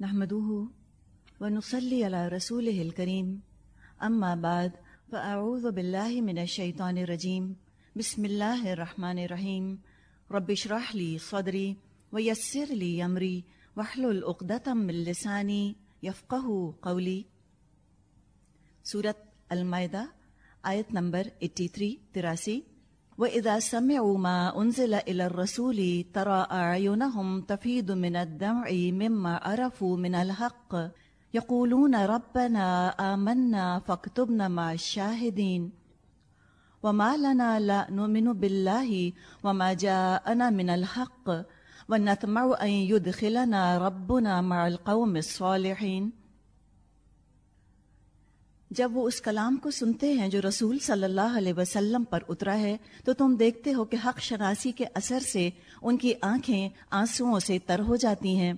نحمده ونصلي على رسوله الكريم. أما بعد، فأعوذ بالله من الشيطان الرجيم. بسم الله الرحمن الرحيم. رب اشرح لي صدري ويسر لي أمري واحلل عقدة من لساني يفقه قولي. سورة المائدة آیت نمبر 83 83 وَإِذَا سَمِعُوا مَا أُنزِلَ إِلَى الرَّسُولِ تَرَى أَعْيُنَهُمْ تَفِيضُ مِنَ الدَّمْعِ مِمَّا عَرَفُوا مِنَ الْحَقِّ. يَقُولُونَ رَبَّنَا آمَنَّا فَاكْتُبْنَا مَعَ الشَّاهِدِينَ. وَمَا لَنَا لَا نُؤْمِنُ بِاللَّهِ وَمَا جَاءَنَا مِنَ الْحَقِّ. وَنَطْمَعُ أَن يُدْخِلَنَا رَبُّنَا مَعَ الْقَوْمِ الصَّالِحِينَ. جب وہ اس کلام کو سنتے ہیں جو رسول صلی اللہ علیہ وسلم پر اترا ہے، تو تم دیکھتے ہو کہ حق شناسی کے اثر سے ان کی آنکھیں آنسوؤں سے تر ہو جاتی ہیں۔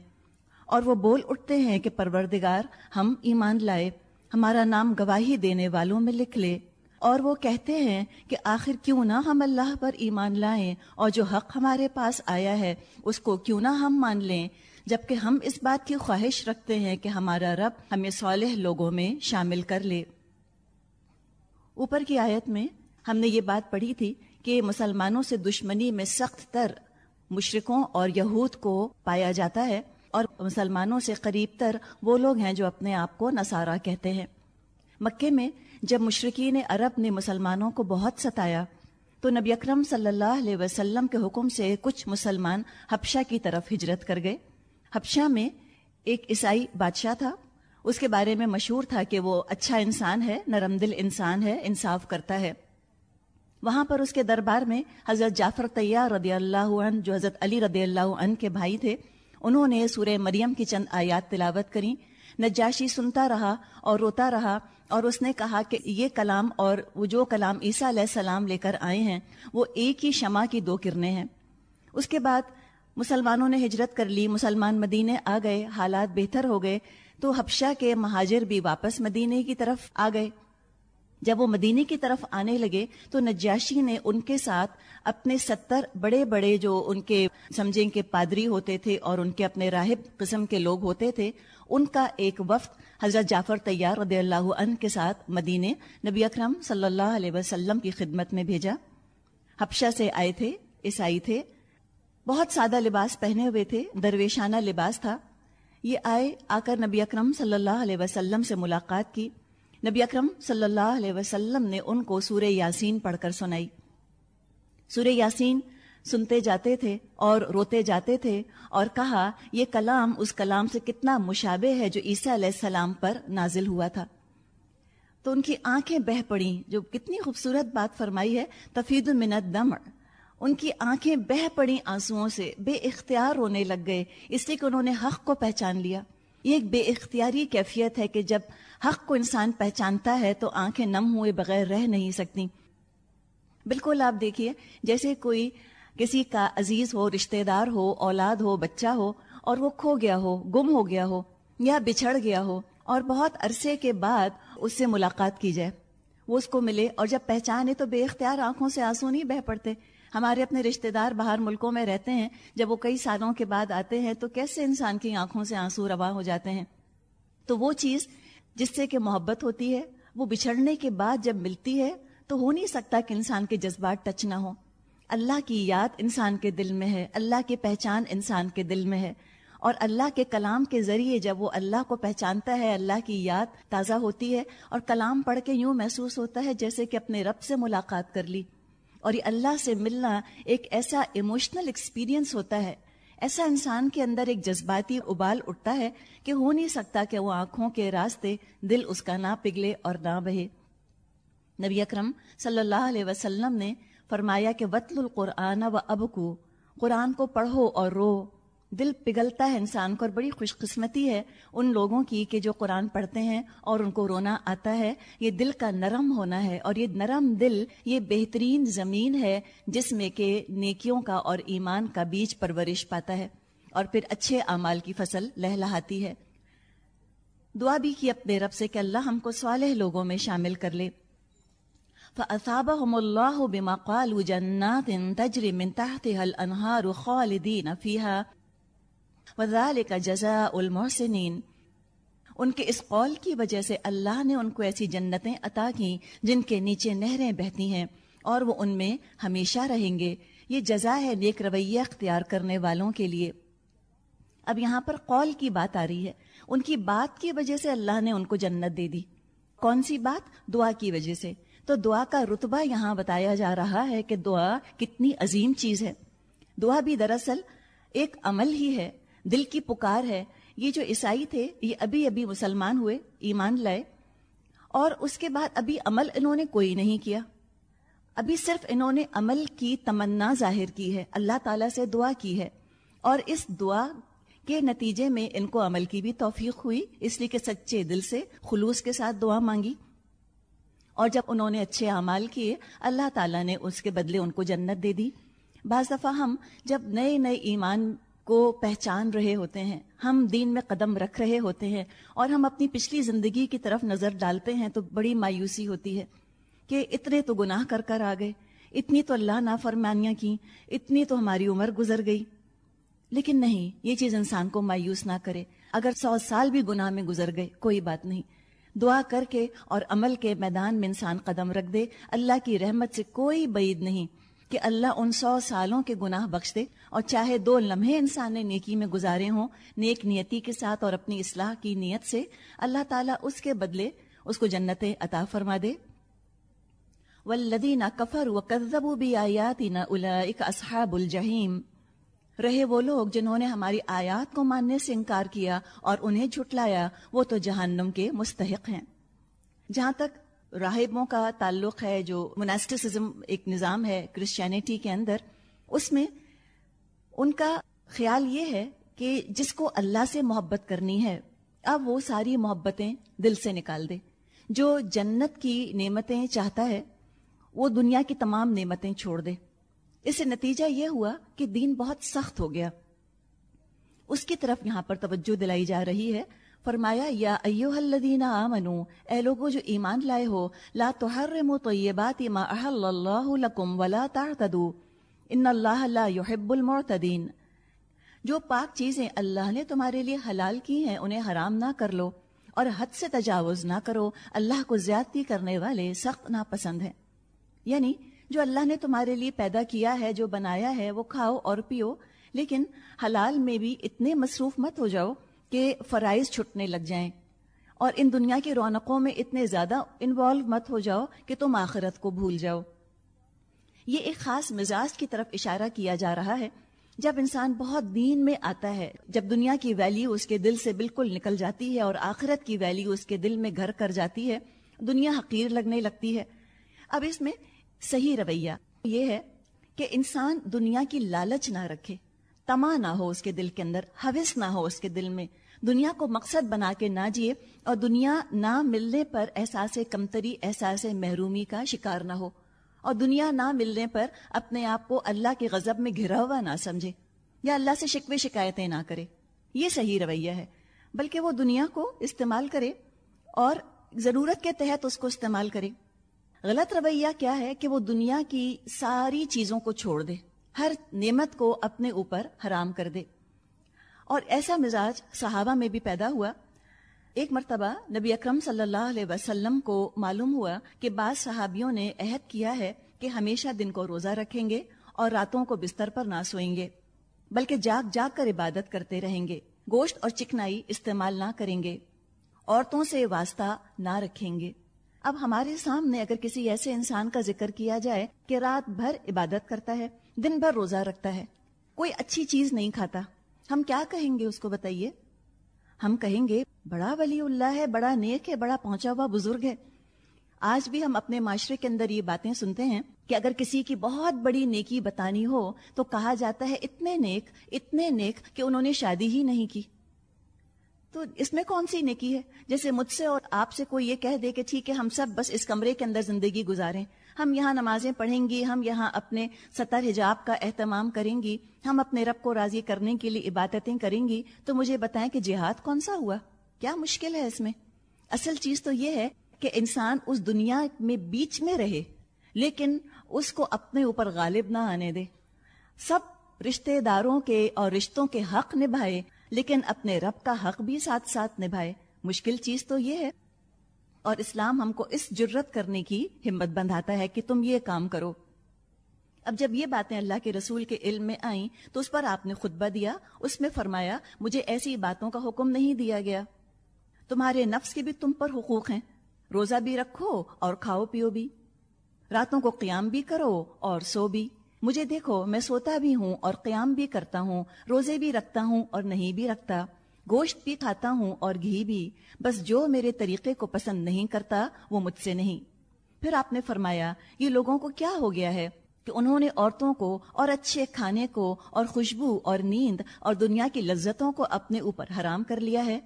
اور وہ بول اٹھتے ہیں کہ پروردگار، ہم ایمان لائے، ہمارا نام گواہی دینے والوں میں لکھ لے۔ اور وہ کہتے ہیں کہ آخر کیوں نہ ہم اللہ پر ایمان لائیں اور جو حق ہمارے پاس آیا ہے، اس کو کیوں نہ ہم مان لیں۔ جبکہ ہم اس بات کی خواہش رکھتے ہیں کہ ہمارا رب ہمیں صالح لوگوں میں شامل کر لے۔ اوپر کی آیت میں ہم نے یہ بات پڑھی تھی کہ مسلمانوں سے دشمنی میں سخت تر مشرکوں اور یہود کو پایا جاتا ہے اور مسلمانوں سے قریب تر وہ لوگ ہیں جو اپنے آپ کو نصارہ کہتے ہیں۔ مکے میں جب مشرقین عرب نے مسلمانوں کو بہت ستایا، تو نبی اکرم صلی اللہ علیہ وسلم کے حکم سے کچھ مسلمان حبشہ کی طرف ہجرت کر گئے۔ حبشہ میں ایک عیسائی بادشاہ تھا۔ اس کے بارے میں مشہور تھا کہ وہ اچھا انسان ہے، نرم دل انسان ہے، انصاف کرتا ہے۔ وہاں پر اس کے دربار میں حضرت جعفر طیار رضی اللہ عنہ، جو حضرت علی رضی اللہ عنہ کے بھائی تھے، انہوں نے سورہ مریم کی چند آیات تلاوت کریں نجاشی سنتا رہا اور روتا رہا اور اس نے کہا کہ یہ کلام اور وہ جو کلام عیسیٰ علیہ السلام لے کر آئے ہیں، وہ ایک ہی شمع کی دو کرنیں ہیں۔ اس کے بعد مسلمانوں نے ہجرت کر لی، مسلمان مدینے آ گئے، حالات بہتر ہو گئے، تو حبشہ کے مہاجر بھی واپس مدینے کی طرف آ گئے۔ جب وہ مدینے کی طرف آنے لگے، تو نجاشی نے ان کے ساتھ اپنے ستر بڑے بڑے جو ان کے سمجھیں کے پادری ہوتے تھے اور ان کے اپنے راہب قسم کے لوگ ہوتے تھے، ان کا ایک وفد حضرت جعفر طیار رضی اللہ عنہ کے ساتھ مدینے نبی اکرم صلی اللہ علیہ وسلم کی خدمت میں بھیجا۔ حبشہ سے آئے تھے، عیسائی تھے۔ بہت سادہ لباس پہنے ہوئے تھے، درویشانہ لباس تھا۔ یہ آئے آ کر نبی اکرم صلی اللہ علیہ وسلم سے ملاقات کی۔ نبی اکرم صلی اللہ علیہ وسلم نے ان کو سورہ یاسین پڑھ کر سنائی۔ سورہ یاسین سنتے جاتے تھے اور روتے جاتے تھے اور کہا، یہ کلام اس کلام سے کتنا مشابہ ہے جو عیسیٰ علیہ السلام پر نازل ہوا تھا۔ تو ان کی آنکھیں بہ پڑیں، جو کتنی خوبصورت بات فرمائی ہے، تفید المنت دمڑ ان کی آنکھیں بہ پڑی آنسوؤں سے، بے اختیار رونے لگ گئے، اس لیے کہ انہوں نے حق کو پہچان لیا۔ یہ ایک بے اختیاری کیفیت ہے کہ جب حق کو انسان پہچانتا ہے تو آنکھیں نم ہوئے بغیر رہ نہیں سکتی۔ بالکل آپ دیکھیے، جیسے کوئی کسی کا عزیز ہو، رشتہ دار ہو، اولاد ہو، بچہ ہو، اور وہ کھو گیا ہو، گم ہو گیا ہو، یا بچھڑ گیا ہو، اور بہت عرصے کے بعد اس سے ملاقات کی جائے۔ وہ اس کو ملے اور جب پہچانے تو بے اختیار آنکھوں سے آنسو نہیں بہ پڑتے۔ ہمارے اپنے رشتہ دار باہر ملکوں میں رہتے ہیں۔ جب وہ کئی سالوں کے بعد آتے ہیں تو کیسے انسان کی آنکھوں سے آنسو روا ہو جاتے ہیں؟ تو وہ چیز جس سے کہ محبت ہوتی ہے، وہ بچھڑنے کے بعد جب ملتی ہے تو ہو نہیں سکتا کہ انسان کے جذبات ٹچ نہ ہو اللہ کی یاد انسان کے دل میں ہے، اللہ کی پہچان انسان کے دل میں ہے۔ اور اللہ کے کلام کے ذریعے جب وہ اللہ کو پہچانتا ہے، اللہ کی یاد تازہ ہوتی ہے اور کلام پڑھ کے یوں محسوس ہوتا ہے جیسے کہ اپنے رب سے ملاقات کر لی۔ اور یہ اللہ سے ملنا ایک ایسا ایموشنل ایکسپیرینس ہوتا ہے۔ ایسا انسان کے اندر ایک جذباتی ابال اٹھتا ہے کہ ہو نہیں سکتا کہ وہ آنکھوں کے راستے دل اس کا نہ پگھلے اور نہ بہے۔ نبی اکرم صلی اللہ علیہ وسلم نے فرمایا کہ وطل القرآن و ابکو قرآن کو پڑھو اور رو۔ دل پگھلتا ہے انسان کو اور بڑی خوش قسمتی ہے ان لوگوں کی کہ جو قرآن پڑھتے ہیں اور ان کو رونا آتا ہے۔ یہ دل کا نرم ہونا ہے اور یہ نرم دل، یہ بہترین زمین ہے جس میں کہ نیکیوں کا اور ایمان کا بیج پرورش پاتا ہے اور پھر اچھے اعمال کی فصل لہلاتی ہے۔ دعا بھی کی اپنے رب سے کہ اللہ ہم کو صالح لوگوں میں شامل کر لے۔ فَأَثَابَهُمُ اللَّهُ بِمَا قَالُوا جَنَّاتٍ تَجْرِ مِن تَحْتِهَا الْأَنْهَارُ خَالِدِينَ فِيهَا وزال کا جزا المحسنین۔ ان کے اس قول کی وجہ سے اللہ نے ان کو ایسی جنتیں عطا کی جن کے نیچے نہریں بہتی ہیں اور وہ ان میں ہمیشہ رہیں گے۔ یہ جزا ہے نیک رویہ اختیار کرنے والوں کے لیے۔ اب یہاں پر قول کی بات آ رہی ہے۔ ان کی بات کی وجہ سے اللہ نے ان کو جنت دے دی۔ کون سی بات؟ دعا کی وجہ سے۔ تو دعا کا رتبہ یہاں بتایا جا رہا ہے کہ دعا کتنی عظیم چیز ہے۔ دعا بھی دراصل ایک عمل ہی ہے۔ دل کی پکار ہے۔ یہ جو عیسائی تھے، یہ ابھی ابھی مسلمان ہوئے، ایمان لائے۔ اور اس کے بعد ابھی عمل انہوں نے کوئی نہیں کیا۔ ابھی صرف انہوں نے عمل کی تمنا ظاہر کی ہے، اللہ تعالیٰ سے دعا کی ہے۔ اور اس دعا کے نتیجے میں ان کو عمل کی بھی توفیق ہوئی، اس لیے کہ سچے دل سے خلوص کے ساتھ دعا مانگی۔ اور جب انہوں نے اچھے اعمال کیے، اللہ تعالیٰ نے اس کے بدلے ان کو جنت دے دی۔ بعض دفعہ ہم جب نئے نئے ایمان کو پہچان رہے ہوتے ہیں، ہم دین میں قدم رکھ رہے ہوتے ہیں اور ہم اپنی پچھلی زندگی کی طرف نظر ڈالتے ہیں تو بڑی مایوسی ہوتی ہے کہ اتنے تو گناہ کر کر آ گئے، اتنی تو اللہ نافرمانیاں کی اتنی تو ہماری عمر گزر گئی۔ لیکن نہیں، یہ چیز انسان کو مایوس نہ کرے۔ اگر سو سال بھی گناہ میں گزر گئے، کوئی بات نہیں۔ دعا کر کے اور عمل کے میدان میں انسان قدم رکھ دے، اللہ کی رحمت سے کوئی بعید نہیں۔ کہ اللہ ان سو سالوں کے گناہ بخش دے اور چاہے دو لمحے انسان نے نیکی میں گزارے ہوں، نیک نیتی کے ساتھ اور اپنی اصلاح کی نیت سے، اللہ تعالیٰ اس کے بدلے اس کو جنت عطا فرما دے۔ ولدینہ کفر و کزب بھی آیاتی نہ اصحاب الجہیم رہے وہ لوگ جنہوں نے ہماری آیات کو ماننے سے انکار کیا اور انہیں جھٹلایا، وہ تو جہنم کے مستحق ہیں۔ جہاں تک راہبوں کا تعلق ہے، جو مناسٹسزم ایک نظام ہے کرسچینٹی کے اندر، اس میں ان کا خیال یہ ہے کہ جس کو اللہ سے محبت کرنی ہے، اب وہ ساری محبتیں دل سے نکال دے۔ جو جنت کی نعمتیں چاہتا ہے، وہ دنیا کی تمام نعمتیں چھوڑ دے۔ اس سے نتیجہ یہ ہوا کہ دین بہت سخت ہو گیا۔ اس کی طرف یہاں پر توجہ دلائی جا رہی ہے۔ فرمایا، یا ایوہ الذین آمنو، اے لوگو جو ایمان لائے ہو، لا تحرمو طیبات ما احل اللہ لکم ولا تعتدو ان اللہ لا يحب المعتدین. جو پاک چیزیں اللہ نے تمہارے لیے حلال کی ہیں، انہیں حرام نہ کر لو اور حد سے تجاوز نہ کرو، اللہ کو زیادتی کرنے والے سخت ناپسند ہیں۔ یعنی جو اللہ نے تمہارے لیے پیدا کیا ہے، جو بنایا ہے، وہ کھاؤ اور پیو، لیکن حلال میں بھی اتنے مصروف مت ہو جاؤ کہ فرائض چھٹنے لگ جائیں۔ اور ان دنیا کی رونقوں میں اتنے زیادہ انوالو مت ہو جاؤ کہ تم آخرت کو بھول جاؤ۔ یہ ایک خاص مزاج کی طرف اشارہ کیا جا رہا ہے۔ جب انسان بہت دین میں آتا ہے، جب دنیا کی ویلیو اس کے دل سے بالکل نکل جاتی ہے اور آخرت کی ویلیو اس کے دل میں گھر کر جاتی ہے، دنیا حقیر لگنے لگتی ہے۔ اب اس میں صحیح رویہ یہ ہے کہ انسان دنیا کی لالچ نہ رکھے۔ تما نہ ہو اس کے دل کے اندر، حوث نہ ہو اس کے دل میں۔ دنیا کو مقصد بنا کے نہ جیے اور دنیا نہ ملنے پر احساس کمتری، احساس محرومی کا شکار نہ ہو۔ اور دنیا نہ ملنے پر اپنے آپ کو اللہ کے غضب میں گھرا ہوا نہ سمجھے۔ یا اللہ سے شکوے شکایتیں نہ کرے۔ یہ صحیح رویہ ہے۔ بلکہ وہ دنیا کو استعمال کرے اور ضرورت کے تحت اس کو استعمال کرے۔ غلط رویہ کیا ہے کہ وہ دنیا کی ساری چیزوں کو چھوڑ دے۔ ہر نعمت کو اپنے اوپر حرام کر دے۔ اور ایسا مزاج صحابہ میں بھی پیدا ہوا۔ ایک مرتبہ نبی اکرم صلی اللہ علیہ وسلم کو معلوم ہوا کہ بعض صحابیوں نے عہد کیا ہے کہ ہمیشہ دن کو روزہ رکھیں گے اور راتوں کو بستر پر نہ سوئیں گے، بلکہ جاگ جاگ کر عبادت کرتے رہیں گے، گوشت اور چکنائی استعمال نہ کریں گے، عورتوں سے واسطہ نہ رکھیں گے۔ اب ہمارے سامنے اگر کسی ایسے انسان کا ذکر کیا جائے کہ رات بھر عبادت کرتا ہے دن بھر روزہ رکھتا ہے۔ کوئی اچھی چیز نہیں کھاتا۔ ہم کیا کہیں گے اس کو بتائیے؟ ہم کہیں گے، بڑا ولی اللہ ہے، بڑا نیک ہے، بڑا پہنچا ہوا بزرگ ہے۔ آج بھی ہم اپنے معاشرے کے اندر یہ باتیں سنتے ہیں کہ اگر کسی کی بہت بڑی نیکی بتانی ہو تو کہا جاتا ہے اتنے نیک اتنے نیک کہ انہوں نے شادی ہی نہیں کی۔ تو اس میں کون سی نیکی ہے؟ جیسے مجھ سے اور آپ سے کوئی یہ کہہ دے کہ ٹھیک ہے، ہم سب بس اس کمرے کے اندر زندگی گزاریں۔ ہم یہاں نمازیں پڑھیں گی، ہم یہاں اپنے سطر حجاب کا اہتمام کریں گی، ہم اپنے رب کو راضی کرنے کے لیے عبادتیں کریں گی۔ تو مجھے بتائیں کہ جہاد کون سا ہوا؟ کیا مشکل ہے اس میں؟ اصل چیز تو یہ ہے کہ انسان اس دنیا میں بیچ میں رہے، لیکن اس کو اپنے اوپر غالب نہ آنے دے۔ سب رشتے داروں کے اور رشتوں کے حق نبھائے، لیکن اپنے رب کا حق بھی ساتھ ساتھ نبھائے۔ مشکل چیز تو یہ ہے اور اسلام ہم کو اس جرت کرنے کی ہمت بندھاتا ہے کہ تم یہ کام کرو۔ اب جب یہ باتیں اللہ کے رسول کے علم میں آئیں، تو اس پر آپ نے خطبہ دیا، اس میں فرمایا، مجھے ایسی باتوں کا حکم نہیں دیا گیا۔ تمہارے نفس کے بھی تم پر حقوق ہیں۔ روزہ بھی رکھو اور کھاؤ پیو بھی۔ راتوں کو قیام بھی کرو اور سو بھی۔ مجھے دیکھو، میں سوتا بھی ہوں اور قیام بھی کرتا ہوں، روزے بھی رکھتا ہوں اور نہیں بھی رکھتا۔ گوشت بھی کھاتا ہوں اور گھی بھی، بس جو میرے طریقے کو پسند نہیں کرتا، وہ مجھ سے نہیں۔ پھر آپ نے فرمایا، یہ لوگوں کو کیا ہو گیا ہے کہ انہوں نے عورتوں کو اور اچھے کھانے کو اور خوشبو اور نیند اور دنیا کی لذتوں کو اپنے اوپر حرام کر لیا ہے؟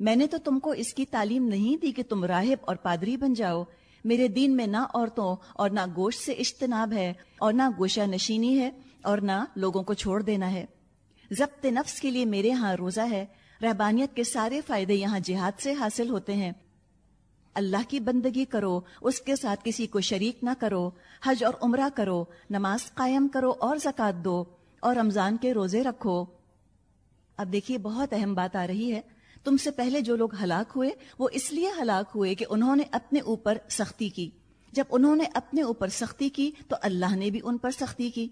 میں نے تو تم کو اس کی تعلیم نہیں دی کہ تم راہب اور پادری بن جاؤ۔ میرے دین میں نہ عورتوں اور نہ گوشت سے اجتناب ہے اور نہ گوشہ نشینی ہے اور نہ لوگوں کو چھوڑ دینا ہے۔ ضبط نفس کے لیے میرے ہاں روزہ ہے۔ رہبانیت کے سارے فائدے یہاں جہاد سے حاصل ہوتے ہیں۔ اللہ کی بندگی کرو، اس کے ساتھ کسی کو شریک نہ کرو، حج اور عمرہ کرو، نماز قائم کرو اور زکات دو، اور رمضان کے روزے رکھو۔ اب دیکھیے، بہت اہم بات آ رہی ہے۔ تم سے پہلے جو لوگ ہلاک ہوئے، وہ اس لیے ہلاک ہوئے کہ انہوں نے اپنے اوپر سختی کی۔ جب انہوں نے اپنے اوپر سختی کی، تو اللہ نے بھی ان پر سختی کی۔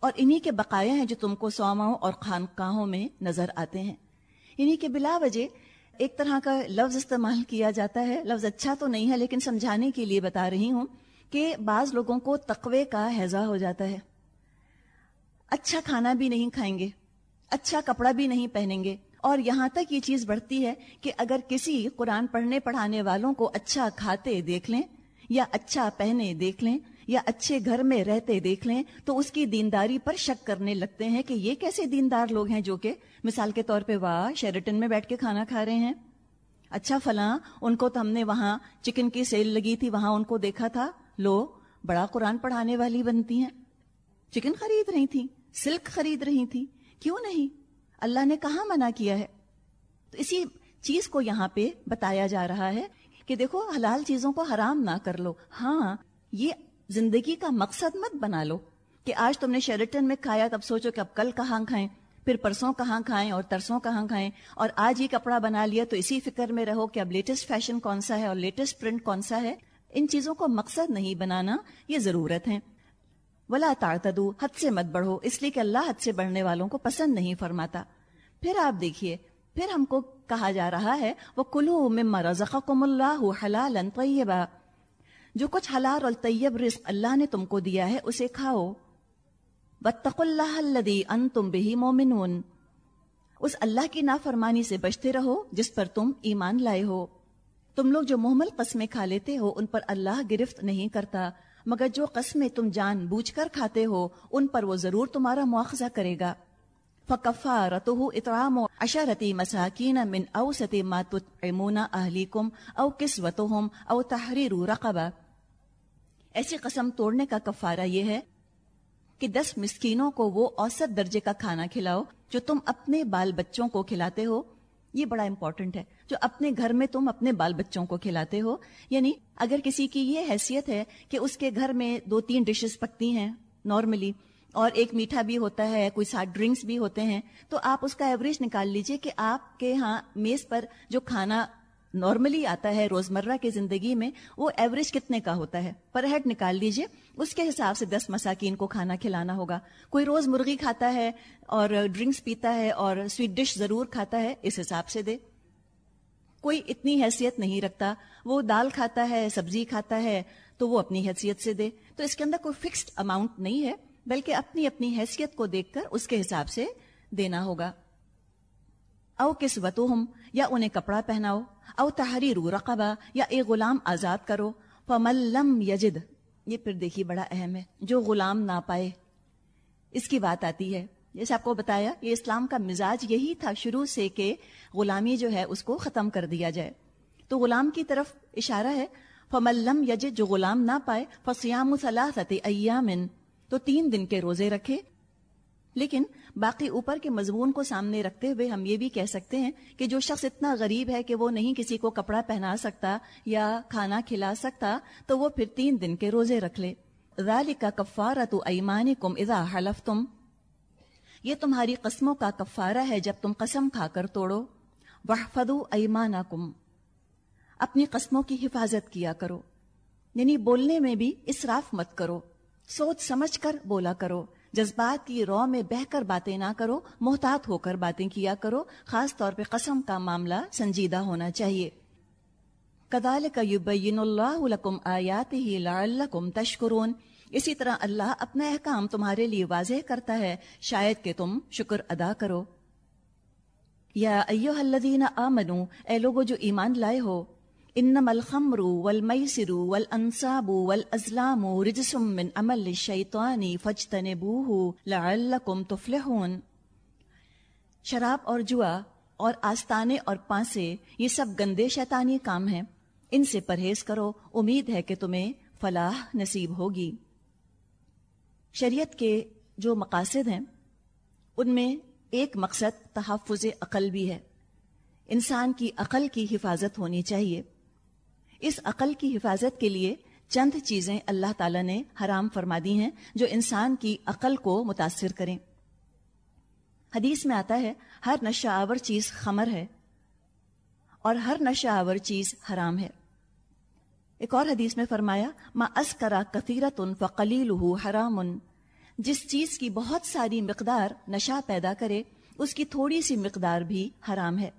اور انہی کے بقایا ہیں جو تم کو سوماؤں اور خانقاہوں میں نظر آتے ہیں۔ یعنی انہی کے بلا وجہ ایک طرح کا لفظ استعمال کیا جاتا ہے۔ لفظ اچھا تو نہیں ہے، لیکن سمجھانے کے لیے بتا رہی ہوں کہ بعض لوگوں کو تقوی کا حیضہ ہو جاتا ہے۔ اچھا کھانا بھی نہیں کھائیں گے اچھا کپڑا بھی نہیں پہنیں گے۔ اور یہاں تک یہ چیز بڑھتی ہے کہ اگر کسی قرآن پڑھنے پڑھانے والوں کو اچھا کھاتے دیکھ لیں یا اچھا پہنے دیکھ لیں یا اچھے گھر میں رہتے دیکھ لیں تو اس کی دینداری پر شک کرنے لگتے ہیں کہ یہ کیسے دیندار لوگ ہیں جو کہ مثال کے طور پہ واہ، شیرٹن میں بیٹھ کے کھانا کھا رہے ہیں۔ اچھا فلاں، ان کو تو ہم نے وہاں چکن کی سیل لگی تھی، وہاں ان کو دیکھا تھا۔ لو، بڑا قرآن پڑھانے والی بنتی ہیں۔ چکن خرید رہی تھی سلک خرید رہی تھی کیوں نہیں؟ اللہ نے کہاں منع کیا ہے؟ تو اسی چیز کو یہاں پہ بتایا جا رہا ہے کہ دیکھو، حلال چیزوں کو حرام نہ کر لو۔ ہاں یہ زندگی کا مقصد مت بنا لو کہ آج تم نے شیرٹن میں کھایا، تب سوچو کہ اب کل کہاں کھائیں؟ پھر پرسوں کہاں کھائیں اور ترسوں کہاں کھائیں؟ اور آج یہ کپڑا بنا لیا تو اسی فکر میں رہو کہ اب لیٹسٹ فیشن کون سا ہے اور لیٹسٹ پرنٹ کون سا ہے۔ ان چیزوں کو مقصد نہیں بنانا یہ ضرورت ہے۔ ولا تعتدو حد سے مت بڑھو، اس لیے کہ اللہ حد سے بڑھنے والوں کو پسند نہیں فرماتا۔ پھر آپ دیکھیے، پھر ہم کو کہا جا رہا ہے وہ کلو مما رزقکم اللہ حلال طیبا جو کچھ حلال اور طیب رزق اللہ نے تم کو دیا ہے، اسے کھاؤ۔ واتقوا اللہ الذی انتم به مومنون اس اللہ کی نافرمانی سے بچتے رہو جس پر تم ایمان لائے ہو۔ تم لوگ جو محمل قسمیں کھا لیتے ہو، ان پر اللہ گرفت نہیں کرتا۔ مگر جو قسمیں تم جان بوجھ کر کھاتے ہو، ان پر وہ ضرور تمہارا مواخذہ کرے گا۔ فکفارته اطعام عشرة مساكين من اوسط ما تطعمون اهليكم او كسوتهم او تحرير رقبه ایسی قسم توڑنے کا کفارہ یہ ہے کہ دس مسکینوں کو وہ اوسط درجے کا کھانا کھلاؤ جو تم اپنے بال بچوں کو کھلاتے ہو۔ یہ بڑا امپورٹنٹ ہے۔ جو اپنے گھر میں تم اپنے بال بچوں کو کھلاتے ہو۔ یعنی اگر کسی کی یہ حیثیت ہے کہ اس کے گھر میں دو تین ڈشز پکتی ہیں نارملی اور ایک میٹھا بھی ہوتا ہے، کوئی ساتھ ڈرنکس بھی ہوتے ہیں، تو آپ اس کا ایوریج نکال لیجیے کہ آپ کے ہاں میز پر جو کھانا نارملی آتا ہے روزمرہ کی زندگی میں، وہ ایوریج کتنے کا ہوتا ہے؟ پر ہیڈ نکال لیجیے، اس کے حساب سے دس مساکین کو کھانا کھلانا ہوگا۔ کوئی روز مرغی کھاتا ہے اور ڈرنکس پیتا ہے اور سویٹ ڈش ضرور کھاتا ہے، اس حساب سے دے۔ کوئی اتنی حیثیت نہیں رکھتا، وہ دال کھاتا ہے، سبزی کھاتا ہے، تو وہ اپنی حیثیت سے دے۔ تو اس کے اندر کوئی فکسڈ اماؤنٹ نہیں ہے۔ بلکہ اپنی اپنی حیثیت کو دیکھ کر اس کے حساب سے دینا ہوگا۔ او کس وطو یا انہیں کپڑا پہناؤ، او تحریر رقبہ، یا ایک غلام آزاد کرو۔ فملم یجد، یہ پھر دیکھیے بڑا اہم ہے، جو غلام نہ پائے۔ اس کی بات آتی ہے، جیسے آپ کو بتایا، یہ اسلام کا مزاج یہی تھا شروع سے کہ غلامی جو ہے اس کو ختم کر دیا جائے۔ تو غلام کی طرف اشارہ ہے فملم یجد، جو غلام نہ پائے فسیام ثلاثت ایامن تو تین دن کے روزے رکھے۔ لیکن باقی اوپر کے مضمون کو سامنے رکھتے ہوئے ہم یہ بھی کہہ سکتے ہیں کہ جو شخص اتنا غریب ہے کہ وہ نہیں کسی کو کپڑا پہنا سکتا یا کھانا کھلا سکتا، تو وہ پھر تین دن کے روزے رکھ لے۔ ذالک کفارت ایمانکم اذا حلفتم۔ یہ تمہاری قسموں کا کفارہ ہے جب تم قسم کھا کر توڑو۔ وحفظوا ایمانکم۔ اپنی قسموں کی حفاظت کیا کرو۔ یعنی بولنے میں بھی اسراف مت کرو۔ سوچ سمجھ کر بولا کرو۔ جذبات کی رو میں بہ کر باتیں نہ کرو، محتاط ہو کر باتیں کیا کرو۔ خاص طور پہ قسم کا معاملہ سنجیدہ ہونا چاہیے۔ کدال کا یبین اللہ لکم آیات ہی لعلکم تشکرون۔ اسی طرح اللہ اپنا احکام تمہارے لیے واضح کرتا ہے۔ شاید کہ تم شکر ادا کرو۔ یا ایوہ الذین آمنو، اے لوگو جو ایمان لائے ہو انما الخمر والمیسر والانصاب والازلام رجس من عمل الشیطان فاجتنبوه لعلکم تفلحون۔ شراب اور جوا اور آستانے اور پانسے، یہ سب گندے شیطانی کام ہیں۔ ان سے پرہیز کرو، امید ہے کہ تمہیں فلاح نصیب ہوگی۔ شریعت کے جو مقاصد ہیں، ان میں ایک مقصد تحفظ عقل بھی ہے۔ انسان کی عقل کی حفاظت ہونی چاہیے۔ اس عقل کی حفاظت کے لیے چند چیزیں اللہ تعالی نے حرام فرما دی ہیں جو انسان کی عقل کو متاثر کریں۔ حدیث میں آتا ہے، ہر نشہ آور چیز خمر ہے اور ہر نشہ آور چیز حرام ہے۔ ایک اور حدیث میں فرمایا، ما اسکرا کثیرت ان فقلیل حرام۔ جس چیز کی بہت ساری مقدار نشہ پیدا کرے، اس کی تھوڑی سی مقدار بھی حرام ہے۔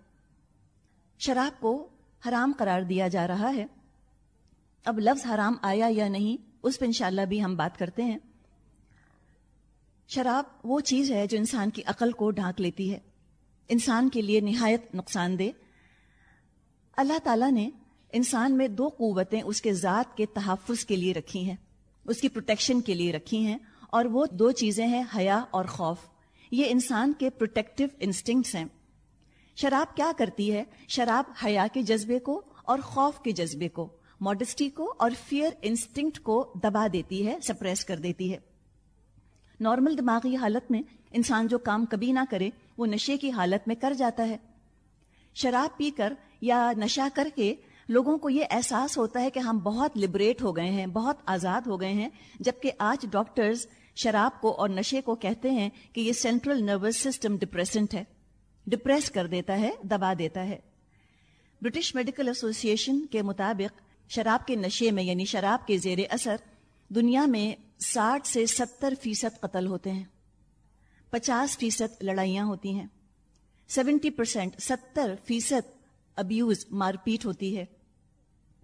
شراب کو حرام قرار دیا جا رہا ہے۔ اب لفظ حرام آیا یا نہیں، اس پہ انشاءاللہ بھی ہم بات کرتے ہیں۔ شراب وہ چیز ہے جو انسان کی عقل کو ڈھانک لیتی ہے۔ انسان کے لیے نہایت نقصان دہ۔ اللہ تعالیٰ نے انسان میں دو قوتیں اس کے ذات کے تحفظ کے لیے رکھی ہیں، اس کی پروٹیکشن کے لیے رکھی ہیں، اور وہ دو چیزیں ہیں حیا اور خوف۔ یہ انسان کے پروٹیکٹیو انسٹنگس ہیں۔ شراب کیا کرتی ہے؟ شراب حیا کے جذبے کو اور خوف کے جذبے کو ماڈسٹی کو اور فیئر انسٹنکٹ کو دبا دیتی ہے سپریس کر دیتی ہے۔ نارمل دماغی حالت میں انسان جو کام کبھی نہ کرے، وہ نشے کی حالت میں کر جاتا ہے۔ شراب پی کر یا نشہ کر کے لوگوں کو یہ احساس ہوتا ہے کہ ہم بہت لبریٹ ہو گئے ہیں، بہت آزاد ہو گئے ہیں، جبکہ آج ڈاکٹرز شراب کو اور نشے کو کہتے ہیں کہ یہ سینٹرل نروس سسٹم ڈپریسنٹ ہے۔ ڈپریس کر دیتا ہے، دبا دیتا ہے۔ برٹش میڈیکل ایسوسی ایشن کے مطابق شراب کے نشے میں یعنی شراب کے زیر اثر دنیا میں ساٹھ سے ستر فیصد قتل ہوتے ہیں۔ پچاس فیصد لڑائیاں ہوتی ہیں۔ سیونٹی پرسینٹ ستر فیصد ابیوز مار پیٹ ہوتی ہے۔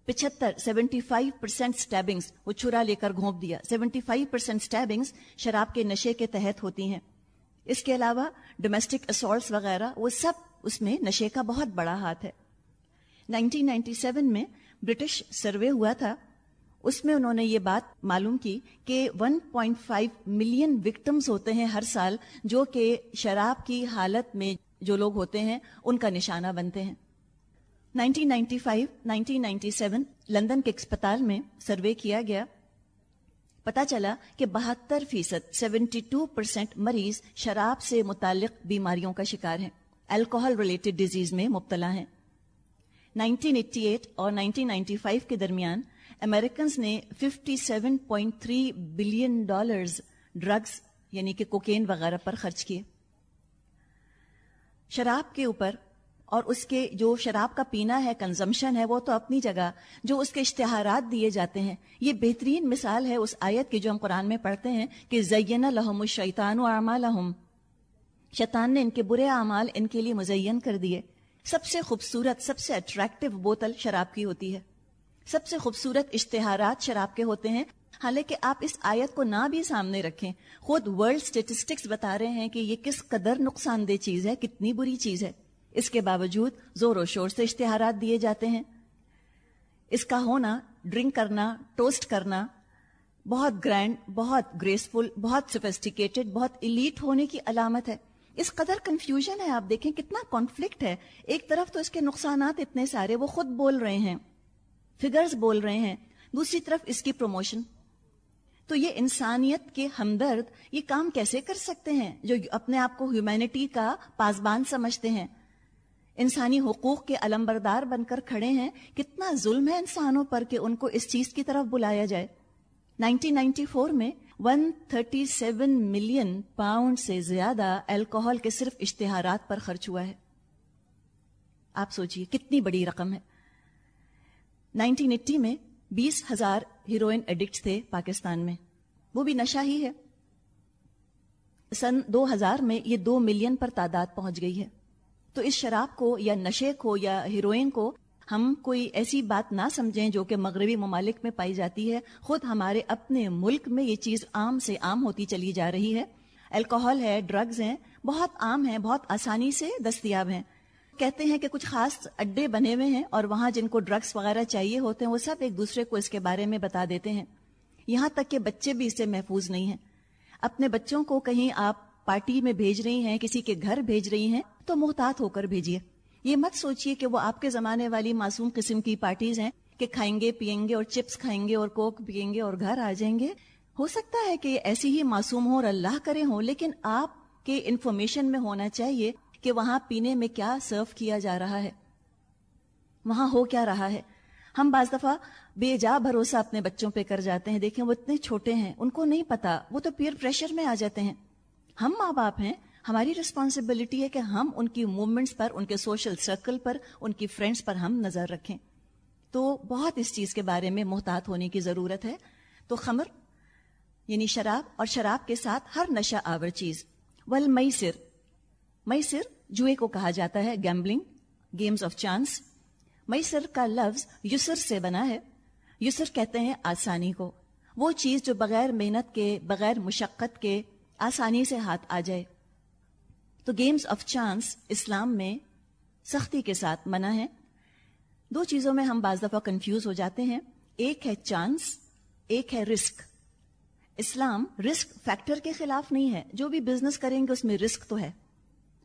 پچہتر، سیونٹی فائیو پرسینٹ اسٹیبنگس وہ چھرا لے کر گھونپ دیا۔ سیونٹی فائیو پرسینٹ اسٹیبنگس شراب کے نشے کے تحت ہوتی ہیں۔ اس کے علاوہ ڈومیسٹک اسالٹس وغیرہ، وہ سب اس میں نشے کا بہت بڑا ہاتھ ہے۔ نائنٹین نائنٹی سیون میں برٹش سروے ہوا تھا۔ اس میں انہوں نے یہ بات معلوم کی کہ 1.5 ملین وکٹمز ہوتے ہیں ہر سال، جو کہ شراب کی حالت میں جو لوگ ہوتے ہیں، ان کا نشانہ بنتے ہیں۔ 1995 1997 لندن کے اسپتال میں سروے کیا گیا۔ پتا چلا کہ بہتر فیصد سیونٹی ٹو پرسینٹ مریض شراب سے متعلق بیماریوں کا شکار ہیں۔ الکوہل ریلیٹڈ ڈیزیز میں مبتلا ہیں۔ 1988 اور 1995 کے درمیان امریکنز نے 57.3 بلین ڈالرز ڈرگز یعنی کہ کوکین وغیرہ پر خرچ کیے۔ شراب کے اوپر اور اس کے جو شراب کا پینا ہے کنزمشن ہے، وہ تو اپنی جگہ جو اس کے اشتہارات دیے جاتے ہیں۔ یہ بہترین مثال ہے اس آیت کی جو ہم قرآن میں پڑھتے ہیں کہ زین الحم الشیطان و اعمالہم۔ شیطان نے ان کے برے اعمال ان کے لیے مزین کر دیے۔ سب سے خوبصورت، سب سے اٹریکٹو بوتل شراب کی ہوتی ہے۔ سب سے خوبصورت اشتہارات شراب کے ہوتے ہیں۔ حالانکہ آپ اس آیت کو نہ بھی سامنے رکھیں۔ خود ورلڈ اسٹیٹسٹکس بتا رہے ہیں کہ یہ کس قدر نقصان دہ چیز ہے، کتنی بری چیز ہے۔ اس کے باوجود زور و شور سے اشتہارات دیے جاتے ہیں۔ اس کا ہونا، ڈرنک کرنا، ٹوسٹ کرنا، بہت گرینڈ، بہت گریسفل، بہت سوفیسٹیکیٹڈ، بہت ایلیٹ ہونے کی علامت ہے۔ اس قدر کنفیوژن ہے، آپ دیکھیں کتنا کانفلکٹ ہے۔ ایک طرف تو اس کے نقصانات اتنے سارے، وہ خود بول رہے ہیں فگرز بول رہے ہیں، دوسری طرف اس کی پروموشن تو یہ انسانیت کے ہمدرد یہ کام کیسے کر سکتے ہیں جو اپنے آپ کو ہیومینٹی کا پاسبان سمجھتے ہیں؟ انسانی حقوق کے علمبردار بن کر کھڑے ہیں، کتنا ظلم ہے انسانوں پر کہ ان کو اس چیز کی طرف بلایا جائے۔ 1994 میں one thirty seven million pound سے زیادہ الکوہل کے صرف اشتہارات پر خرچ ہوا ہے۔ آپ سوچئے کتنی بڑی رقم ہے۔ نائنٹین ایٹی میں بیس ہزار ہیروئن ایڈکٹس تھے پاکستان میں۔ وہ بھی نشہ ہی ہے۔ سن دو ہزار میں یہ دو ملین پر تعداد پہنچ گئی ہے۔ تو اس شراب کو یا نشے کو یا ہیروئن کو ہم کوئی ایسی بات نہ سمجھیں جو کہ مغربی ممالک میں پائی جاتی ہے۔ خود ہمارے اپنے ملک میں یہ چیز عام سے عام ہوتی چلی جا رہی ہے۔ الکوہل ہے ڈرگز ہیں، بہت عام ہیں، بہت آسانی سے دستیاب ہیں۔ کہتے ہیں کہ کچھ خاص اڈے بنے ہوئے ہیں اور وہاں جن کو ڈرگس وغیرہ چاہیے ہوتے ہیں وہ سب ایک دوسرے کو اس کے بارے میں بتا دیتے ہیں۔ یہاں تک کہ بچے بھی اس سے محفوظ نہیں ہیں۔ اپنے بچوں کو کہیں آپ پارٹی میں بھیج رہی ہیں، کسی کے گھر بھیج رہی ہیں، تو محتاط ہو کر بھیجیے۔ یہ مت سوچئے کہ وہ آپ کے زمانے والی معصوم قسم کی پارٹیز ہیں کہ کھائیں گے پیئیں گے اور چپس کھائیں گے اور کوک پیئیں گے اور گھر آ جائیں گے۔ ہو سکتا ہے کہ ایسی ہی معصوم ہو اور اللہ کرے ہوں، لیکن آپ کے انفارمیشن میں ہونا چاہیے کہ وہاں پینے میں کیا سرو کیا جا رہا ہے۔ وہاں ہو کیا رہا ہے۔ ہم بعض دفعہ بے جا بھروسہ اپنے بچوں پہ کر جاتے ہیں۔ دیکھیں، وہ اتنے چھوٹے ہیں، ان کو نہیں پتا، وہ تو پیئر پریشر میں آ جاتے ہیں۔ ہم ماں باپ ہیں، ہماری ریسپانسبلٹی ہے کہ ہم ان کی موومنٹس پر، ان کے سوشل سرکل پر، ان کی فرینڈس پر ہم نظر رکھیں۔ تو بہت اس چیز کے بارے میں محتاط ہونے کی ضرورت ہے۔ تو خمر یعنی شراب اور شراب کے ساتھ ہر نشہ آور چیز۔ ول مئی سر مئی سر جوئے کو کہا جاتا ہے گیمبلنگ گیمز آف چانس مئی سر کا لفظ یسر سے بنا ہے۔ یسر کہتے ہیں آسانی کو۔ وہ چیز جو بغیر محنت کے، بغیر مشقت کے آسانی سے ہاتھ آ جائے۔ تو گیمز آف چانس اسلام میں سختی کے ساتھ منع ہے دو چیزوں میں ہم بعض دفعہ کنفیوز ہو جاتے ہیں۔ ایک ہے چانس ایک ہے رسک اسلام رسک فیکٹر کے خلاف نہیں ہے۔ جو بھی بزنس کریں گے اس میں رسک تو ہے۔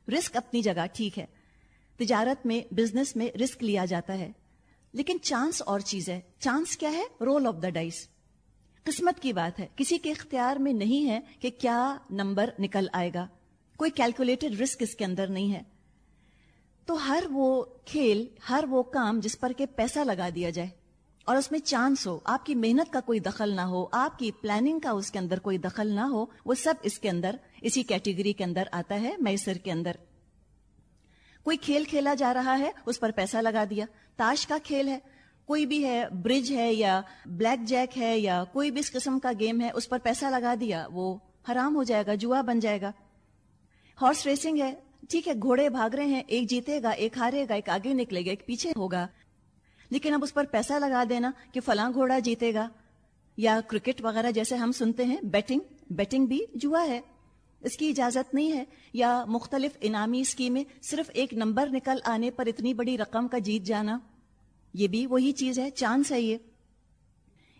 رسک اپنی جگہ ٹھیک ہے۔ تجارت میں بزنس میں رسک لیا جاتا ہے۔ لیکن چانس اور چیز ہے۔ چانس کیا ہے؟ رول آف دا ڈائس قسمت کی بات ہے۔ کسی کے اختیار میں نہیں ہے کہ کیا نمبر نکل آئے گا۔ کوئی کیلکولیٹڈ رسک اس کے اندر نہیں ہے۔ تو ہر وہ کھیل، ہر وہ کام جس پر کہ پیسہ لگا دیا جائے۔ اور اس میں چانس ہو۔ آپ کی محنت کا کوئی دخل نہ ہو، آپ کی پلاننگ کا اس کے اندر کوئی دخل نہ ہو، وہ سب اس کے اندر، اسی کیٹیگری کے اندر آتا ہے، میسر کے اندر۔ کوئی کھیل کھیلا جا رہا ہے، اس پر پیسہ لگا دیا۔ تاش کا کھیل ہے۔ کوئی بھی ہے برج ہے یا بلیک جیک ہے یا کوئی بھی اس قسم کا گیم ہے، اس پر پیسہ لگا دیا، وہ حرام ہو جائے گا، جوا بن جائے گا۔ ہارس ریسنگ ہے، ٹھیک ہے، گھوڑے بھاگ رہے ہیں، ایک جیتے گا، ایک ہارے گا، ایک آگے نکلے گا، ایک پیچھے ہوگا۔ لیکن اب اس پر پیسہ لگا دینا کہ فلاں گھوڑا جیتے گا۔ یا کرکٹ وغیرہ جیسے ہم سنتے ہیں بیٹنگ بیٹنگ بھی جوا ہے۔ اس کی اجازت نہیں ہے۔ یا مختلف انعامی اسکیمیں صرف ایک نمبر نکل آنے پر اتنی بڑی رقم کا جیت جانا۔ یہ بھی وہی چیز ہے چانس ہے یہ۔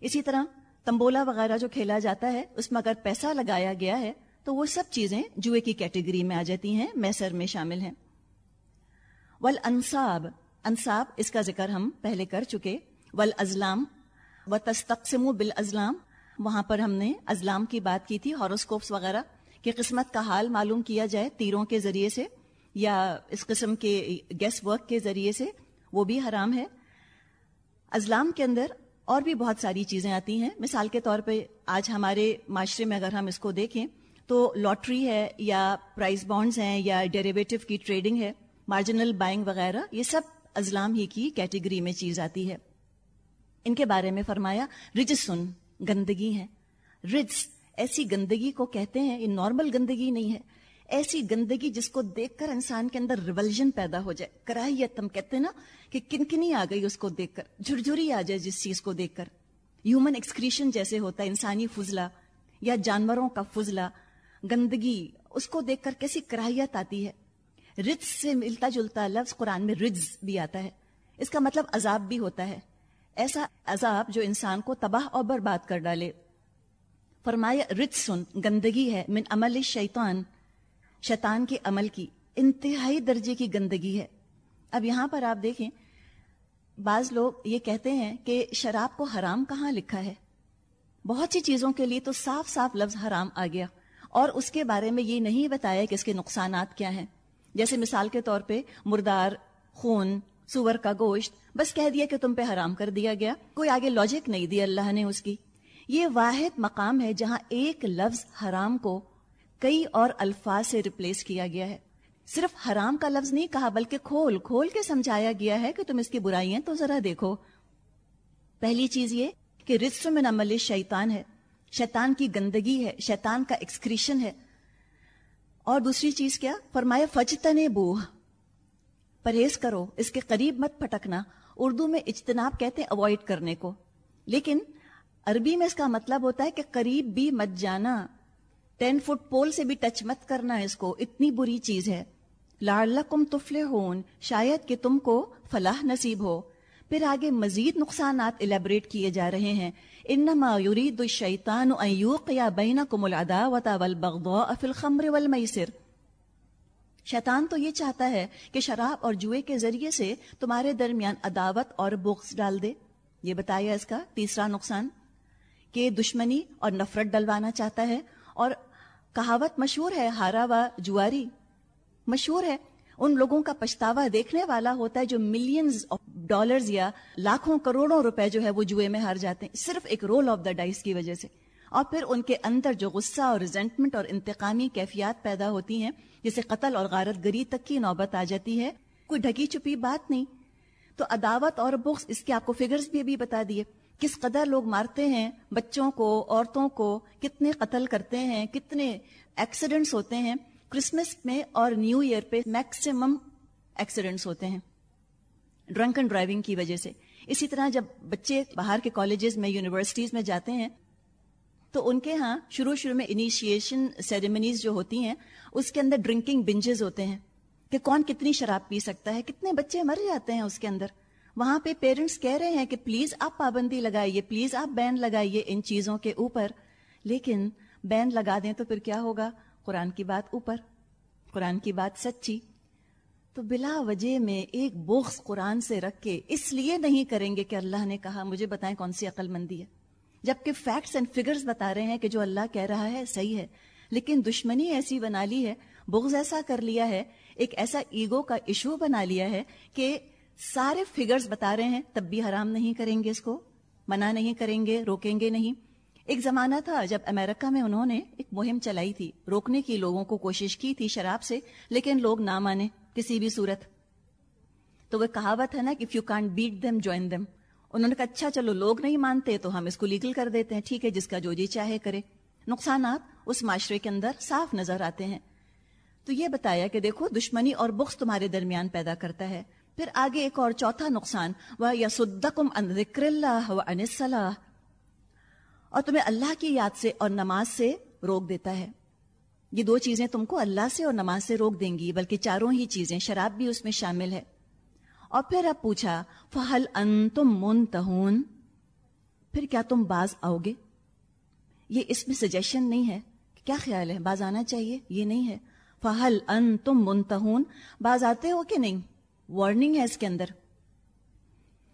اسی طرح تمبولا وغیرہ جو کھیلا جاتا ہے، اس میں اگر پیسہ لگایا گیا ہے، تو وہ سب چیزیں جوئے کی کیٹیگری میں آ جاتی ہیں، میسر میں شامل ہیں۔ ول انصاب انصاب اس کا ذکر ہم پہلے کر چکے۔ ول ازلام و تستقسم بال ازلام وہاں پر ہم نے ازلام کی بات کی تھی، ہاروسکوپس وغیرہ، کہ قسمت کا حال معلوم کیا جائے تیروں کے ذریعے سے، یا اس قسم کے گیس ورک کے ذریعے سے، وہ بھی حرام ہے۔ ازلام کے اندر اور بھی بہت ساری چیزیں آتی ہیں۔ مثال کے طور پہ آج ہمارے معاشرے میں اگر ہم اس کو دیکھیں تو لاٹری ہے یا پرائز بانڈز ہیں یا ڈیریویٹو کی ٹریڈنگ ہے، مارجنل بائنگ وغیرہ، یہ سب ازلام ہی کی کیٹیگری میں چیز آتی ہے۔ ان کے بارے میں فرمایا رجسن گندگی ہے رجس ایسی گندگی کو کہتے ہیں، یہ نارمل گندگی نہیں ہے۔ ایسی گندگی جس کو دیکھ کر انسان کے اندر ریولجن پیدا ہو جائے۔ کراہیت ہم کہتے ہیں نا کہ کنکنی آ گئی اس کو دیکھ کر، جھرجھری آ جائے جس چیز کو دیکھ کر۔ ہیومن ایکسکریشن جیسے ہوتا ہے، انسانی فضلہ یا جانوروں کا فضلہ، گندگی، اس کو دیکھ کر کیسی کراہیت آتی ہے۔ رج سے ملتا جلتا لفظ قرآن میں رجز بھی آتا ہے۔ اس کا مطلب عذاب بھی ہوتا ہے۔ ایسا عذاب جو انسان کو تباہ اور برباد کر ڈالے۔ فرمایا رج سن، گندگی ہے، من عمل شیطان شیطان کے عمل کی انتہائی درجے کی گندگی ہے۔ اب یہاں پر آپ دیکھیں، بعض لوگ یہ کہتے ہیں کہ شراب کو حرام کہاں لکھا ہے؟ بہت سی چیزوں کے لیے تو صاف صاف لفظ حرام آ گیا۔ اور اس کے بارے میں یہ نہیں بتایا کہ اس کے نقصانات کیا ہیں۔ جیسے مثال کے طور پہ مردار، خون، سور کا گوشت، بس کہہ دیا کہ تم پہ حرام کر دیا گیا۔ کوئی آگے لاجک نہیں دی اللہ نے اس کی۔ یہ واحد مقام ہے جہاں ایک لفظ حرام کو کئی اور الفاظ سے ریپلیس کیا گیا ہے۔ صرف حرام کا لفظ نہیں کہا، بلکہ کھول کھول کے سمجھایا گیا ہے کہ تم اس کی برائیاں تو ذرا دیکھو۔ پہلی چیز یہ کہ رسر میں عمل شیطان ہے۔ شیطان کی گندگی ہے، شیطان کا ایکسکریشن ہے۔ اور دوسری چیز کیا؟ فرمایا فجتن بوہ پرہیز کرو، اس کے قریب مت پھٹکنا۔ اردو میں اجتناب کہتے ہیں اوائڈ کرنے کو۔ لیکن عربی میں اس کا مطلب ہوتا ہے کہ قریب بھی مت جانا۔ ٹین فٹ پول سے بھی ٹچ مت کرنا اس کو، اتنی بری چیز ہے۔ لعلکم تفلحون، شاید کہ تم کو فلاح نصیب ہو۔ پھر آگے مزید نقصانات الیبریٹ کیے جا رہے ہیں۔ انما يريد الشيطان ان يوقع بينكم العداوه والبغضاء في الخمر والميسر شیطان تو یہ چاہتا ہے کہ شراب اور جوئے کے ذریعے سے تمہارے درمیان عداوت اور بغض ڈال دے۔ یہ بتایا اس کا تیسرا نقصان۔ کہ دشمنی اور نفرت ڈلوانا چاہتا ہے اور کہاوت مشہور ہے، ہارا و جواری۔ مشہور ہے، ان لوگوں کا پچھتاوا دیکھنے والا ہوتا ہے جو ملینز آف ڈالرز یا لاکھوں کروڑوں روپے جو ہے وہ جوئے میں ہار جاتے ہیں، صرف ایک رول آف دا ڈائس کی وجہ سے۔ اور پھر ان کے اندر جو غصہ اور ریزنٹمنٹ اور انتقامی کیفیات پیدا ہوتی ہیں جسے قتل اور غارت گری تک کی نوبت آ جاتی ہے۔ کوئی ڈھکی چھپی بات نہیں۔ تو عداوت اور بخش اس کے آپ کو فگرز بھی ابھی بتا دیے۔ کس قدر لوگ مارتے ہیں، بچوں کو، عورتوں کو، کتنے قتل کرتے ہیں، کتنے ایکسیڈنٹس ہوتے ہیں۔ کرسمس میں اور نیو ایئر پہ میکسیمم ایکسیڈنٹس ہوتے ہیں۔ ڈرنک اینڈ ڈرائیونگ کی وجہ سے۔ اسی طرح جب بچے باہر کے کالجز میں یونیورسٹیز میں جاتے ہیں، تو ان کے ہاں شروع شروع میں انیشیشن سیریمنیز جو ہوتی ہیں، اس کے اندر ڈرنکنگ بنجز ہوتے ہیں کہ کون کتنی شراب پی سکتا ہے، کتنے بچے مر جاتے ہیں اس کے اندر۔ وہاں پہ پیرنٹس کہہ رہے ہیں کہ پلیز آپ پابندی لگائیے، پلیز آپ بین لگائیے ان چیزوں کے اوپر۔ لیکن بین لگا دیں تو پھر کیا ہوگا؟ قرآن کی بات اوپر، قرآن کی بات سچی۔ تو بلا وجہ میں ایک بوخس قرآن سے رکھ کے اس لیے نہیں کریں گے کہ اللہ نے کہا، مجھے بتائیں کون سی عقل مندی ہے؟ جبکہ فیکٹس اینڈ فگرز بتا رہے ہیں کہ جو اللہ کہہ رہا ہے صحیح ہے۔ لیکن دشمنی ایسی بنا لی ہے، بغض ایسا کر لیا ہے، ایک ایسا ایگو کا ایشو بنا لیا ہے کہ سارے فگرز بتا رہے ہیں، تب بھی حرام نہیں کریں گے اس کو، منع نہیں کریں گے، روکیں گے نہیں۔ ایک زمانہ تھا جب امریکہ میں انہوں نے ایک مہم چلائی تھی، روکنے کی لوگوں کو کوشش کی تھی شراب سے، لیکن لوگ نہ مانے، کسی بھی صورت۔ تو وہ کہاوت ہے نا کہ you can't beat them join them انہوں نے کہا اچھا چلو، لوگ نہیں مانتے، تو ہم اس کو لیگل کر دیتے ہیں، ٹھیک ہے، جس کا جو جی چاہے کرے۔ نقصانات اس معاشرے کے اندر صاف نظر آتے ہیں۔ تو یہ بتایا کہ دیکھو، دشمنی اور بخش تمہارے درمیان پیدا کرتا ہے۔ پھر آگے ایک اور چوتھا نقصان وہ یا ان ذکر اللہ و اور تمہیں اللہ کی یاد سے اور نماز سے روک دیتا ہے۔ یہ دو چیزیں تم کو اللہ سے اور نماز سے روک دیں گی، بلکہ چاروں ہی چیزیں شراب بھی اس میں شامل ہے۔ اور پھر اب پوچھا فہل ان تم من پھر کیا تم باز آؤ گے؟ یہ اس میں سجیشن نہیں ہے کیا خیال ہے، باز آنا چاہیے، یہ نہیں ہے۔ فہل ان تم منتہون باز آتے ہو کہ نہیں؟ وارننگ ہے اس کے اندر۔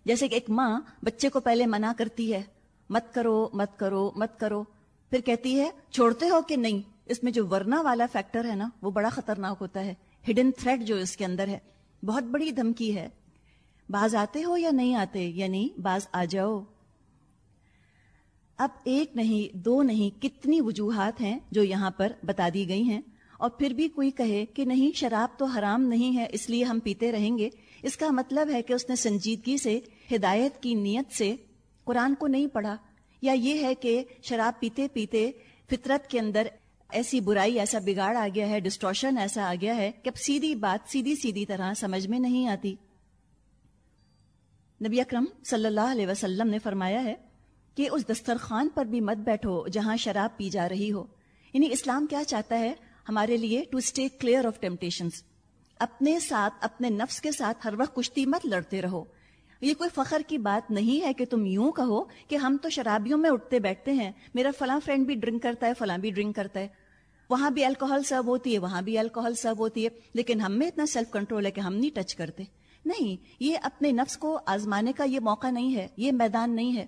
جیسے کہ ایک ماں بچے کو پہلے منع کرتی ہے، مت کرو مت کرو مت کرو، پھر کہتی ہے، چھوڑتے ہو کہ نہیں؟ اس میں جو ورنا والا فیکٹر ہے نا، وہ بڑا خطرناک ہوتا ہے۔ ہڈن تھریٹ جو اس کے اندر ہے۔ بہت بڑی دھمکی ہے۔ باز آتے ہو یا نہیں آتے؟ یعنی باز آ جاؤ۔ اب ایک نہیں، دو نہیں، کتنی وجوہات ہیں جو یہاں پر بتا دی گئی ہیں۔ اور پھر بھی کوئی کہے کہ نہیں، شراب تو حرام نہیں ہے، اس لیے ہم پیتے رہیں گے۔ اس کا مطلب ہے کہ اس نے سنجیدگی سے، ہدایت کی نیت سے قرآن کو نہیں پڑھا۔ یا یہ ہے کہ شراب پیتے پیتے فطرت کے اندر ایسی برائی، ایسا بگاڑ آ گیا ہے ڈسٹروشن ایسا آ گیا ہے کہ اب سیدھی بات سیدھی سیدھی طرح سمجھ میں نہیں آتی۔ نبی اکرم صلی اللہ علیہ وسلم نے فرمایا ہے کہ اس دسترخوان پر بھی مت بیٹھو جہاں شراب پی جا رہی ہو۔ یعنی اسلام کیا چاہتا ہے؟ ہمارے لیے to stay clear of temptations اپنے ساتھ، اپنے نفس کے ساتھ ہر وقت کشتی مت لڑتے رہو۔ یہ کوئی فخر کی بات نہیں ہے کہ تم یوں کہو کہ ہم تو شرابیوں میں اٹھتے بیٹھتے ہیں، میرا فلاں فرینڈ بھی ڈرنک کرتا ہے، فلاں بھی ڈرنک کرتا ہے۔ وہاں بھی الکوہل سرو ہوتی ہے، وہاں بھی الکوہل سرو ہوتی ہے، لیکن ہم میں اتنا سیلف کنٹرول ہے کہ ہم نہیں ٹچ کرتے۔ نہیں، یہ اپنے نفس کو آزمانے کا یہ موقع نہیں ہے، یہ میدان نہیں ہے۔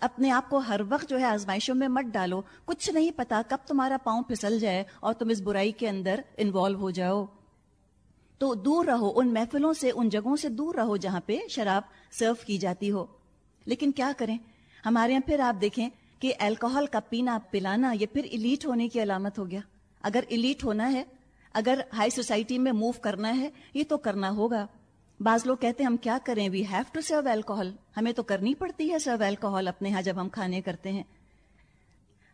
اپنے آپ کو ہر وقت جو ہے آزمائشوں میں مت ڈالو۔ کچھ نہیں پتا کب تمہارا پاؤں پھسل جائے اور تم اس برائی کے اندر انوالو ہو جاؤ۔ تو دور رہو، ان محفلوں سے، ان جگہوں سے دور رہو جہاں پہ شراب سرو کی جاتی ہو۔ لیکن کیا کریں؟ ہمارے یہاں پھر آپ دیکھیں کہ الکوہل کا پینا، پلانا، یہ پھر ایلیٹ ہونے کی علامت ہو گیا۔ اگر ایلیٹ ہونا ہے، اگر ہائی سوسائٹی میں موو کرنا ہے، یہ تو کرنا ہوگا۔ بعض لوگ کہتے ہیں ہم کیا کریں؟ We have to serve alcohol ہمیں تو کرنی پڑتی ہے سرو الکوہل اپنے ہاں جب ہم کھانے کرتے ہیں۔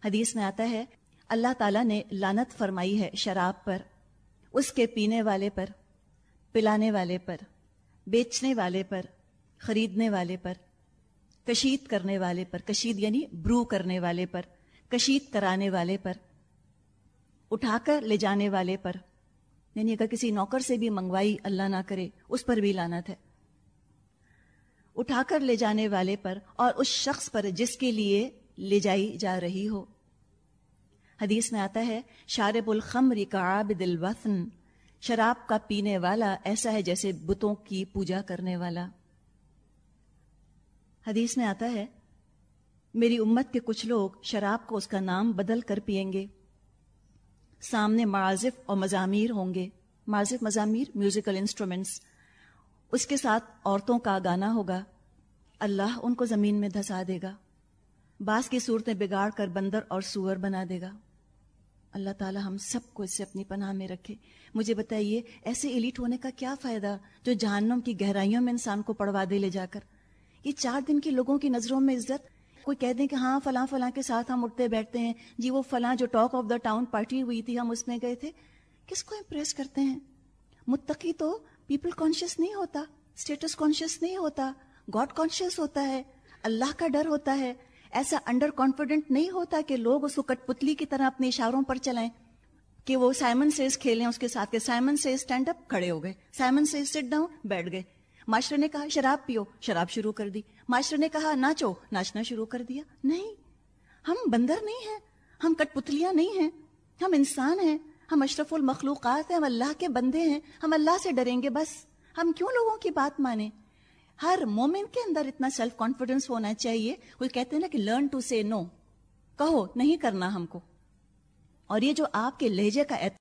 حدیث میں آتا ہے، اللہ تعالیٰ نے لانت فرمائی ہے شراب پر، اس کے پینے والے پر، پلانے والے پر، بیچنے والے پر، خریدنے والے پر، کشید کرنے والے پر، کشید یعنی برو کرنے والے پر، کشید کرانے والے پر، اٹھا کر لے جانے والے پر۔ یعنی اگر کسی نوکر سے بھی منگوائی اللہ نہ کرے، اس پر بھی لانت ہے۔ اٹھا کر لے جانے والے پر اور اس شخص پر جس کے لیے لے جائی جا رہی ہو۔ حدیث میں آتا ہے، شارب الخمر کعابد الوثن، شراب کا پینے والا ایسا ہے جیسے بتوں کی پوجا کرنے والا۔ حدیث میں آتا ہے، میری امت کے کچھ لوگ شراب کو اس کا نام بدل کر پیئیں گے۔ سامنے معازف اور مضامیر ہوں گے۔ معازف، مضامیر میوزیکل انسٹرومنٹس اس کے ساتھ عورتوں کا گانا ہوگا۔ اللہ ان کو زمین میں دھسا دے گا۔ بعض کی صورتیں بگاڑ کر بندر اور سور بنا دے گا۔ اللہ تعالی ہم سب کو اس سے اپنی پناہ میں رکھے۔ مجھے بتائیے، ایسے ایلیٹ ہونے کا کیا فائدہ جو جہنم کی گہرائیوں میں انسان کو پڑوا دے لے جا کر؟ یہ چار دن کے لوگوں کی نظروں میں عزت کوئی کہہ دیں کہ ہاں فلاں فلاں کے ساتھ ہم اٹھتے بیٹھتے ہیں۔ جی وہ فلاں جو talk of the town party ہوئی تھی، ہم اس میں گئے تھے۔ کس کو امپریس کرتے ہیں؟ متقی تو پیپل کانشیس نہیں ہوتا اسٹیٹس کانشیس نہیں ہوتا گاڈ کانشیس ہوتا ہے، اللہ کا ڈر ہوتا ہے۔ ایسا انڈر کانفیڈنٹ نہیں ہوتا کہ لوگ اس کو کٹ پتلی کی طرح اپنے اشاروں پر چلائیں کہ وہ سائمن سیز کھیلیں اس کے ساتھ کہ سائمن سے اسٹینڈ اپ کھڑے ہو گئے۔ سائمن سے سٹ ڈاؤن بیٹھ گئے۔ معاشرے نے کہا، شراب پیو۔ شراب شروع کر دی۔ معاشرے نے کہا، ناچو، ناچنا شروع کر دیا۔ نہیں، ہم بندر نہیں ہیں، ہم کٹ پتلیاں نہیں ہیں۔ ہم انسان ہیں، ہم اشرف المخلوقات ہیں، ہم اللہ کے بندے ہیں، ہم اللہ سے ڈریں گے بس۔ ہم کیوں لوگوں کی بات مانیں؟ ہر مومن کے اندر اتنا سیلف کانفیڈینس ہونا چاہیے۔ وہ کہتے ہیں نا کہ لرن ٹو سے نو کہو، نہیں کرنا ہم کو۔ اور یہ جو آپ کے لہجے کا